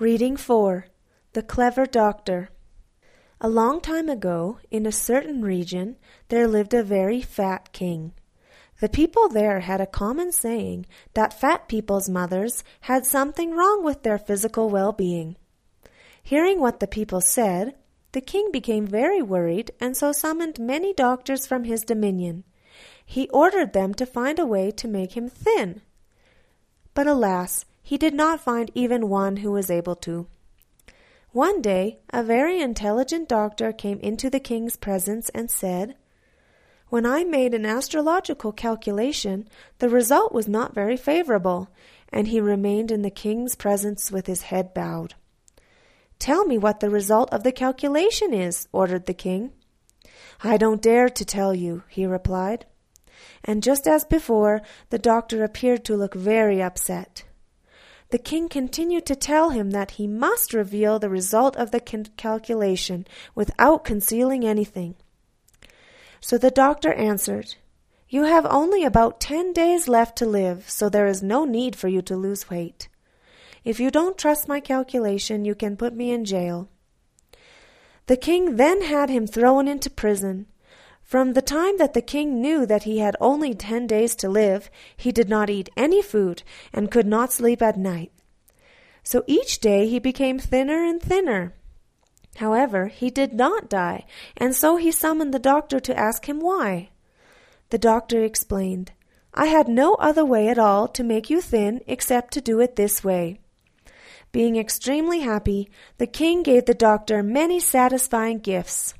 Reading 4 The Clever Doctor. A long time ago, in a certain region, there lived a very fat king. The people there had a common saying that fat people's mothers had something wrong with their physical well being. Hearing what the people said, the king became very worried and so summoned many doctors from his dominion. He ordered them to find a way to make him thin. But alas, he did not find even one who was able to. One day, a very intelligent doctor came into the king's presence and said, When I made an astrological calculation, the result was not very favorable, and he remained in the king's presence with his head bowed. Tell me what the result of the calculation is, ordered the king. I don't dare to tell you, he replied. And just as before, the doctor appeared to look very upset. The king continued to tell him that he must reveal the result of the calculation without concealing anything. So the doctor answered, You have only about ten days left to live, so there is no need for you to lose weight. If you don't trust my calculation, you can put me in jail. The king then had him thrown into prison, from the time that the king knew that he had only ten days to live, he did not eat any food and could not sleep at night. So each day he became thinner and thinner. However, he did not die, and so he summoned the doctor to ask him why. The doctor explained, I had no other way at all to make you thin except to do it this way. Being extremely happy, the king gave the doctor many satisfying gifts.